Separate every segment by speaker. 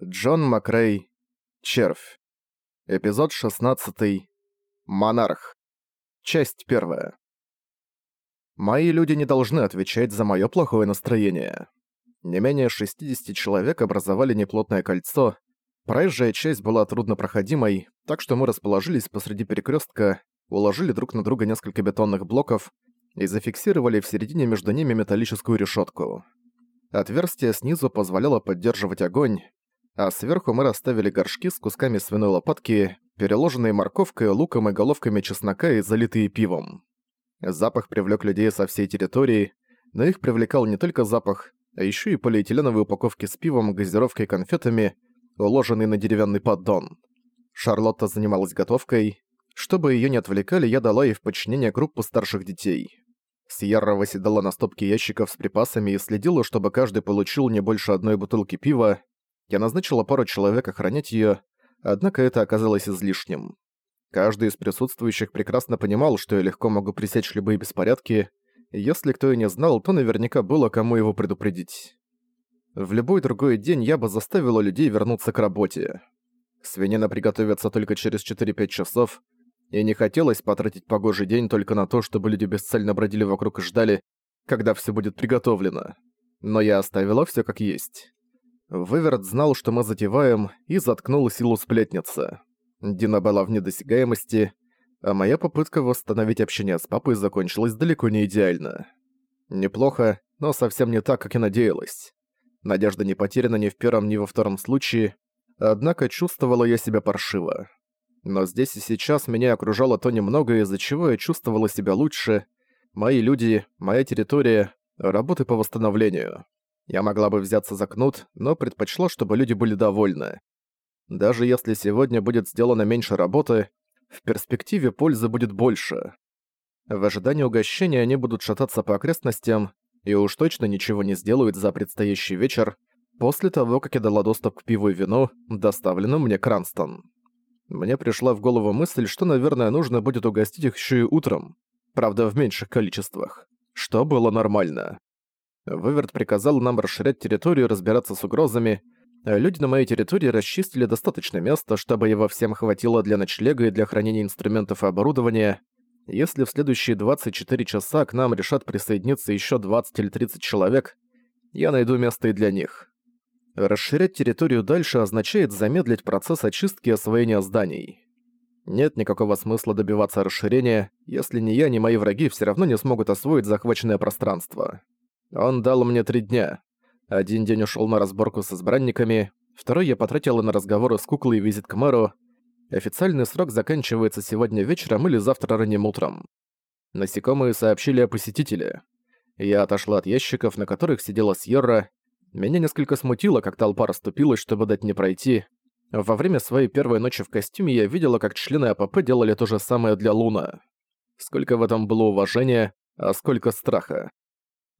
Speaker 1: Джон Макрей. Червь. Эпизод 16. Монарх. Часть 1. Мои люди не должны отвечать за моё плохое настроение. Не менее 60 человек образовали неплотное кольцо. Проезжая часть была труднопроходимой, так что мы расположились посреди перекрёстка, уложили друг на друга несколько бетонных блоков и зафиксировали в середине между ними металлическую решётку. Отверстие снизу позволяло поддерживать огонь, а сверху мы расставили горшки с кусками свиной лопатки, переложенные морковкой, луком и головками чеснока и залитые пивом. Запах привлек людей со всей территории, но их привлекал не только запах, а еще и полиэтиленовые упаковки с пивом, газировкой и конфетами, уложенные на деревянный поддон. Шарлотта занималась готовкой. Чтобы ее не отвлекали, я дала ей в подчинение группу старших детей. Сьерра восседала на стопке ящиков с припасами и следила, чтобы каждый получил не больше одной бутылки пива, я назначила пару человек охранять её, однако это оказалось излишним. Каждый из присутствующих прекрасно понимал, что я легко могу пресечь любые беспорядки, и если кто и не знал, то наверняка было кому его предупредить. В любой другой день я бы заставила людей вернуться к работе. Свинина приготовится только через 4-5 часов, и не хотелось потратить погожий день только на то, чтобы люди бесцельно бродили вокруг и ждали, когда всё будет приготовлено. Но я оставила всё как есть. Выверт знал, что мы затеваем, и заткнул силу сплетницы. Дина была в недосягаемости, а моя попытка восстановить общение с папой закончилась далеко не идеально. Неплохо, но совсем не так, как и надеялась. Надежда не потеряна ни в первом, ни во втором случае, однако чувствовала я себя паршиво. Но здесь и сейчас меня окружало то немного, из-за чего я чувствовала себя лучше. Мои люди, моя территория, работы по восстановлению. Я могла бы взяться за кнут, но предпочла, чтобы люди были довольны. Даже если сегодня будет сделано меньше работы, в перспективе пользы будет больше. В ожидании угощения они будут шататься по окрестностям и уж точно ничего не сделают за предстоящий вечер после того, как я дала доступ к пиву и вину, доставленным мне Кранстон. Мне пришла в голову мысль, что, наверное, нужно будет угостить их еще и утром, правда, в меньших количествах, что было нормально. Выверт приказал нам расширять территорию разбираться с угрозами. Люди на моей территории расчистили достаточно места, чтобы его всем хватило для ночлега и для хранения инструментов и оборудования. Если в следующие 24 часа к нам решат присоединиться еще 20 или 30 человек, я найду место и для них. Расширять территорию дальше означает замедлить процесс очистки и освоения зданий. Нет никакого смысла добиваться расширения, если ни я, ни мои враги все равно не смогут освоить захваченное пространство. Он дал мне три дня. Один день ушел на разборку с избранниками, второй я потратила на разговоры с куклой и визит к мэру. Официальный срок заканчивается сегодня вечером или завтра ранним утром. Насекомые сообщили о посетителе. Я отошла от ящиков, на которых сидела Сьерра. Меня несколько смутило, как толпа расступилась, чтобы дать мне пройти. Во время своей первой ночи в костюме я видела, как члены АПП делали то же самое для Луна. Сколько в этом было уважения, а сколько страха.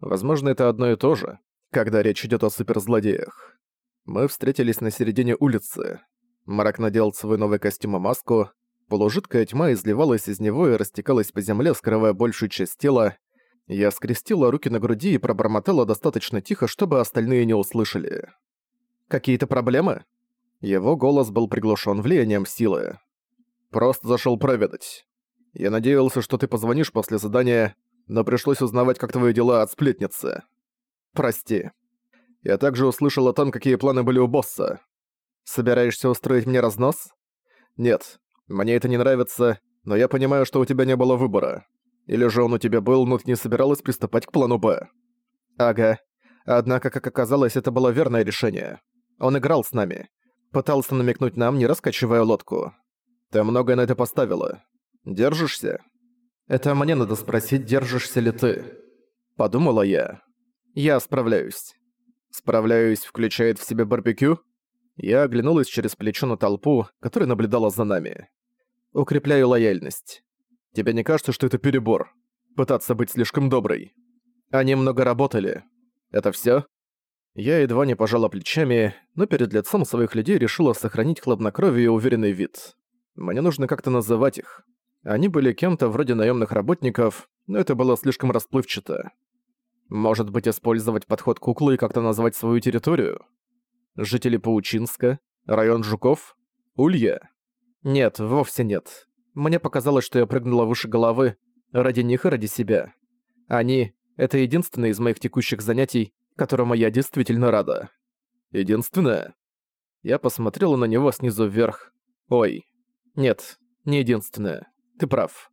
Speaker 1: Возможно, это одно и то же, когда речь идет о суперзлодеях. Мы встретились на середине улицы. Марак надел свой новый костюм и маску. Полужидкая тьма изливалась из него и растекалась по земле, скрывая большую часть тела. Я скрестила руки на груди и пробормотала достаточно тихо, чтобы остальные не услышали. «Какие-то проблемы?» Его голос был приглушен влиянием силы. «Просто зашел проведать. Я надеялся, что ты позвонишь после задания, но пришлось узнавать, как твои дела от сплетницы. Прости. Я также услышал о том, какие планы были у босса. Собираешься устроить мне разнос? Нет, мне это не нравится, но я понимаю, что у тебя не было выбора. Или же он у тебя был, но ты не собиралась приступать к плану Б. Ага. Однако, как оказалось, это было верное решение. Он играл с нами. Пытался намекнуть нам, не раскачивая лодку. Ты многое на это поставила. Держишься? Это мне надо спросить, держишься ли ты. Подумала я. Я справляюсь. Справляюсь включает в себя барбекю? Я оглянулась через плечо на толпу, которая наблюдала за нами. Укрепляю лояльность. Тебе не кажется, что это перебор? Пытаться быть слишком доброй. Они много работали. Это всё? Я едва не пожала плечами, но перед лицом своих людей решила сохранить хладнокровие и уверенный вид. Мне нужно как-то называть их. Они были кем-то вроде наемных работников, но это было слишком расплывчато. Может быть, использовать подход куклы и как-то назвать свою территорию? Жители Паучинска? Район Жуков? Улья? Нет, вовсе нет. Мне показалось, что я прыгнула выше головы ради них и ради себя. Они — это единственное из моих текущих занятий, которому я действительно рада. Единственное? Я посмотрела на него снизу вверх. Ой. Нет, не единственное. Ты прав.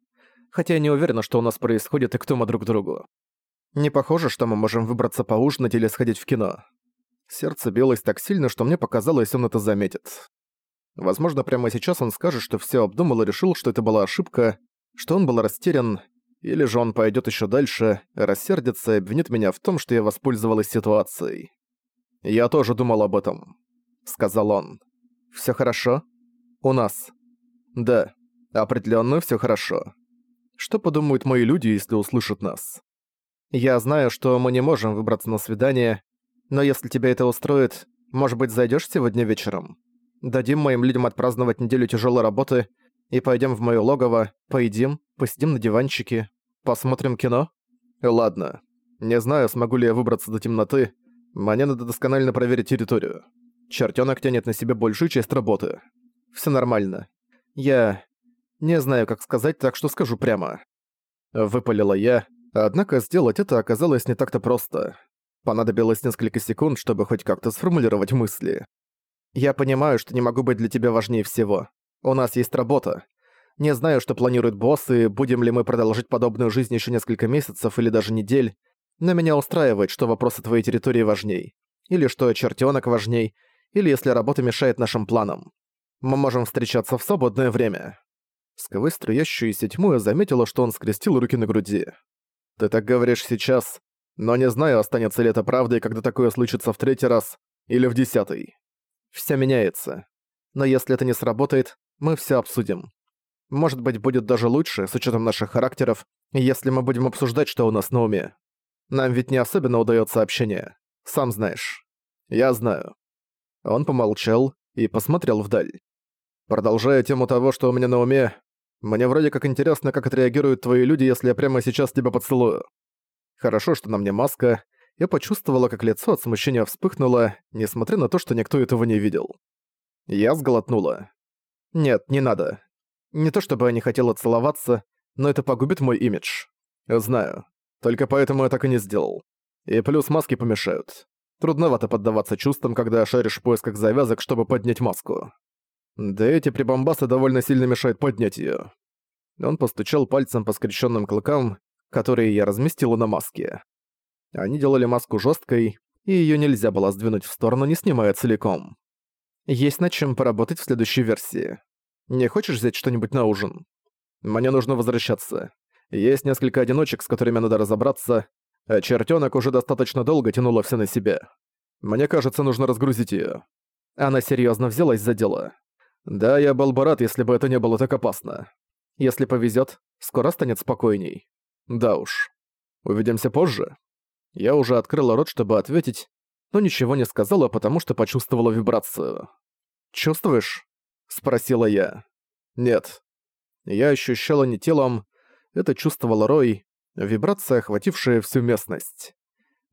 Speaker 1: Хотя я не уверена, что у нас происходит и кто мы друг другу. Не похоже, что мы можем выбраться поужинать или сходить в кино. Сердце билось так сильно, что мне показалось, он это заметит. Возможно, прямо сейчас он скажет, что все обдумал и решил, что это была ошибка, что он был растерян, или же он пойдет еще дальше, рассердится и обвинит меня в том, что я воспользовалась ситуацией. «Я тоже думал об этом», — сказал он. Все хорошо? У нас?» «Да, определенно все хорошо. Что подумают мои люди, если услышат нас?» «Я знаю, что мы не можем выбраться на свидание, но если тебя это устроит, может быть, зайдешь сегодня вечером? Дадим моим людям отпраздновать неделю тяжелой работы и пойдем в моё логово, поедим, посидим на диванчике, посмотрим кино? Ладно. Не знаю, смогу ли я выбраться до темноты. Мне надо досконально проверить территорию. Чертёнок тянет на себе большую часть работы. Всё нормально. Я не знаю, как сказать, так что скажу прямо. Выпалила я, однако сделать это оказалось не так-то просто. Понадобилось несколько секунд, чтобы хоть как-то сформулировать мысли. «Я понимаю, что не могу быть для тебя важнее всего. У нас есть работа. Не знаю, что планируют боссы, будем ли мы продолжить подобную жизнь еще несколько месяцев или даже недель, но меня устраивает, что вопросы твоей территории важней. Или что чертенок важней, или если работа мешает нашим планам. Мы можем встречаться в свободное время». Сквозь струящуюся тьму я заметила, что он скрестил руки на груди. «Ты так говоришь сейчас, но не знаю, останется ли это правдой, когда такое случится в третий раз или в десятый. Всё меняется. Но если это не сработает, мы всё обсудим. Может быть, будет даже лучше, с учётом наших характеров, если мы будем обсуждать, что у нас на уме. Нам ведь не особенно удаётся общение. Сам знаешь. Я знаю. Он помолчал и посмотрел вдаль. Продолжая тему того, что у меня на уме, мне вроде как интересно, как отреагируют твои люди, если я прямо сейчас тебя поцелую. Хорошо, что на мне маска. Я почувствовала, как лицо от смущения вспыхнуло, несмотря на то, что никто этого не видел. Я сглотнула. Нет, не надо. Не то чтобы я не хотела целоваться, но это погубит мой имидж. Знаю. Только поэтому я так и не сделал. И плюс маски помешают. Трудновато поддаваться чувствам, когда шаришь в поисках завязок, чтобы поднять маску. Да эти прибамбасы довольно сильно мешают поднять её. Он постучал пальцем по скрещенным клыкам, которые я разместила на маске. Они делали маску жесткой, и ее нельзя было сдвинуть в сторону, не снимая целиком. Есть над чем поработать в следующей версии. Не хочешь взять что-нибудь на ужин? Мне нужно возвращаться. Есть несколько одиночек, с которыми надо разобраться, а чертенок уже достаточно долго тянула все на себя. Мне кажется, нужно разгрузить ее. Она серьезно взялась за дело. Да, я был бы рад, если бы это не было так опасно. Если повезет, скоро станет спокойней. Да уж. Увидимся позже. Я уже открыла рот, чтобы ответить, но ничего не сказала, потому что почувствовала вибрацию. «Чувствуешь?» — спросила я. «Нет». Я ощущала не телом, это чувствовала Рой, вибрация, охватившая всю местность.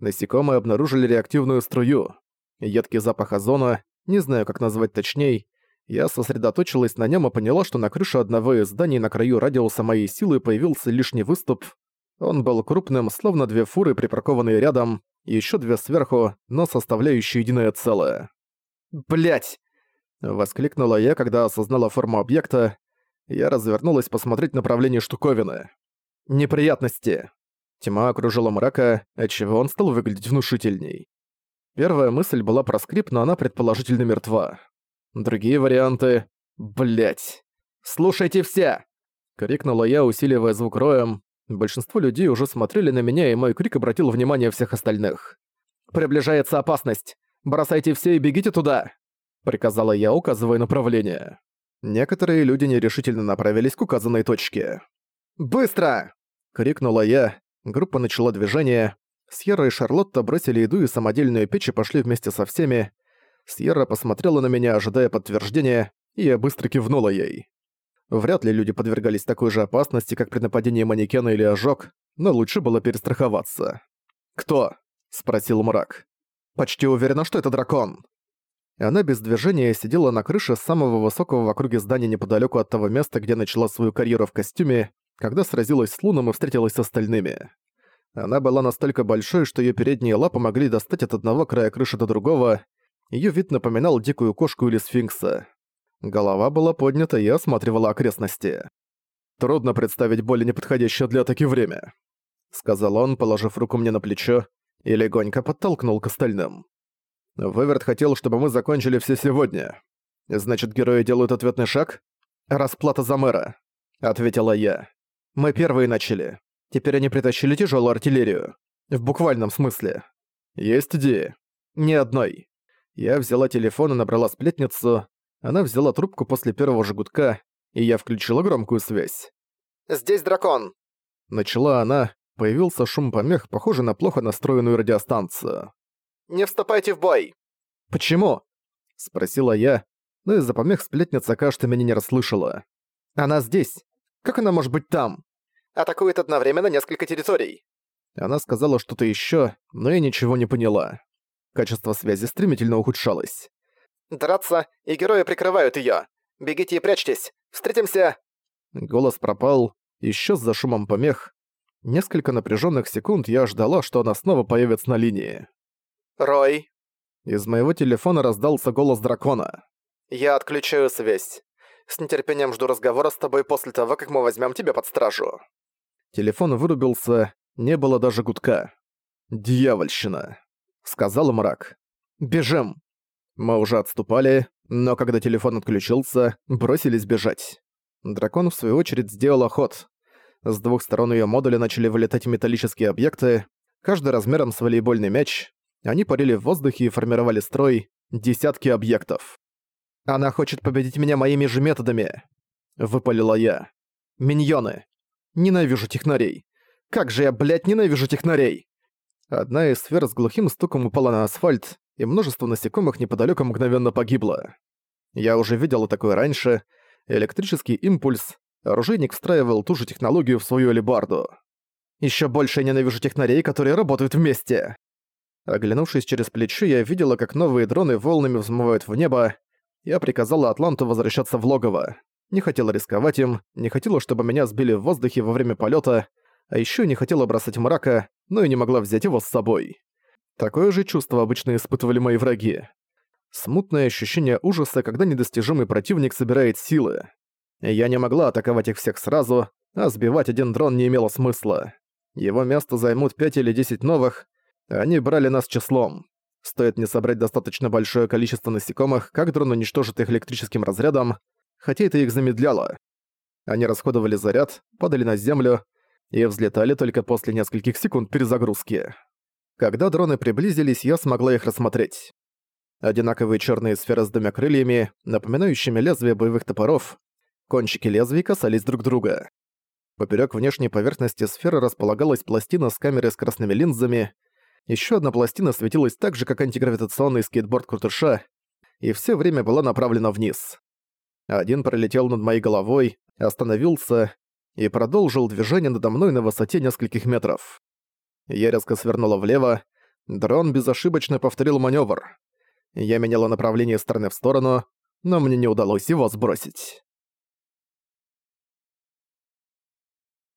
Speaker 1: Насекомые обнаружили реактивную струю. Едкий запах озона, не знаю, как назвать точней, я сосредоточилась на нем и поняла, что на крыше одного из зданий на краю радиуса моей силы появился лишний выступ, он был крупным, словно две фуры, припаркованные рядом, и ещё две сверху, но составляющие единое целое. Блять! воскликнула я, когда осознала форму объекта. Я развернулась посмотреть направление штуковины. «Неприятности!» Тьма окружила мрака, отчего он стал выглядеть внушительней. Первая мысль была про скрип, но она предположительно мертва. Другие варианты... Блять. «Слушайте все!» — крикнула я, усиливая звук роем, Большинство людей уже смотрели на меня, и мой крик обратил внимание всех остальных. «Приближается опасность! Бросайте все и бегите туда!» Приказала я, указывая направление. Некоторые люди нерешительно направились к указанной точке. «Быстро!» — крикнула я. Группа начала движение. Сьерра и Шарлотта бросили еду и самодельную печь и пошли вместе со всеми. Сьерра посмотрела на меня, ожидая подтверждения, и я быстро кивнула ей. Вряд ли люди подвергались такой же опасности, как при нападении манекена или ожог, но лучше было перестраховаться. «Кто?» — спросил мрак. «Почти уверена, что это дракон». Она без движения сидела на крыше самого высокого в округе здания неподалеку от того места, где начала свою карьеру в костюме, когда сразилась с Луном и встретилась с остальными. Она была настолько большой, что ее передние лапы могли достать от одного края крыши до другого. Ее вид напоминал дикую кошку или сфинкса. Голова была поднята и осматривала окрестности. «Трудно представить более неподходящее для атаки время», — сказал он, положив руку мне на плечо, и легонько подтолкнул к остальным. «Выверт хотел, чтобы мы закончили все сегодня. Значит, герои делают ответный шаг? Расплата за мэра», — ответила я. «Мы первые начали. Теперь они притащили тяжелую артиллерию. В буквальном смысле. Есть идеи? Ни одной. Я взяла телефон и набрала сплетницу. Она взяла трубку после первого же и я включила громкую связь. «Здесь дракон!» Начала она, появился шум помех, похожий на плохо настроенную радиостанцию. «Не вступайте в бой!» «Почему?» — спросила я, но из-за помех сплетница, кажется, меня не расслышала. «Она здесь. Как она может быть там?» атакует одновременно несколько территорий». Она сказала что-то ещё, но я ничего не поняла. Качество связи стремительно ухудшалось. «Драться, и герои прикрывают её. Бегите и прячьтесь. Встретимся!» Голос пропал, исчез за шумом помех. Несколько напряжённых секунд я ждала, что она снова появится на линии. «Рой!» Из моего телефона раздался голос дракона. «Я отключаю связь. С нетерпением жду разговора с тобой после того, как мы возьмем тебя под стражу». Телефон вырубился, не было даже гудка. «Дьявольщина», — сказал мрак. «Бежим!» Мы уже отступали, но когда телефон отключился, бросились бежать. Дракон, в свою очередь, сделал охот. С двух сторон ее модуля начали вылетать металлические объекты, каждый размером с волейбольный мяч. Они парили в воздухе и формировали строй, десятки объектов. «Она хочет победить меня моими же методами», — выпалила я. «Миньоны. Ненавижу технарей. Как же я, блядь, ненавижу технарей!» Одна из сфер с глухим стуком упала на асфальт, и множество насекомых неподалеку мгновенно погибло. Я уже видел такое раньше. Электрический импульс. Оружейник встраивал ту же технологию в свою алебарду. Еще больше я ненавижу технарей, которые работают вместе!» Оглянувшись через плечо, я видела, как новые дроны волнами взмывают в небо. Я приказала Атланту возвращаться в логово. Не хотела рисковать им, не хотела, чтобы меня сбили в воздухе во время полета, а еще не хотела бросать мрака, но и не могла взять его с собой. Такое же чувство обычно испытывали мои враги. Смутное ощущение ужаса, когда недостижимый противник собирает силы. Я не могла атаковать их всех сразу, а сбивать один дрон не имело смысла. Его место займут 5 или 10 новых, они брали нас числом. Стоит не собрать достаточно большое количество насекомых, как дрон уничтожит их электрическим разрядом, хотя это их замедляло. Они расходовали заряд, падали на землю и взлетали только после нескольких секунд перезагрузки. Когда дроны приблизились, я смогла их рассмотреть. Одинаковые черные сферы с двумя крыльями, напоминающими лезвия боевых топоров, кончики лезвий касались друг друга. Поперек внешней поверхности сферы располагалась пластина с камерой с красными линзами, еще одна пластина светилась так же, как антигравитационный скейтборд крутыша, и все время была направлена вниз. Один пролетел над моей головой, остановился и продолжил движение надо мной на высоте нескольких метров. Я резко свернула влево, дрон безошибочно повторил маневр. Я меняла направление из стороны в сторону, но мне не удалось его сбросить.